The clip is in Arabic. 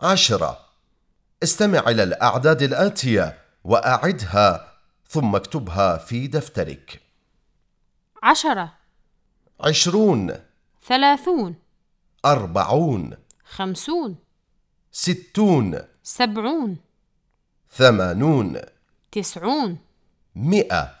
عشرة. استمع إلى الأعداد الآتية وأعدها ثم اكتبها في دفترك. عشرة. عشرون. ثلاثون. أربعون. خمسون. ستون. سبعون. ثمانون. تسعون. مئة.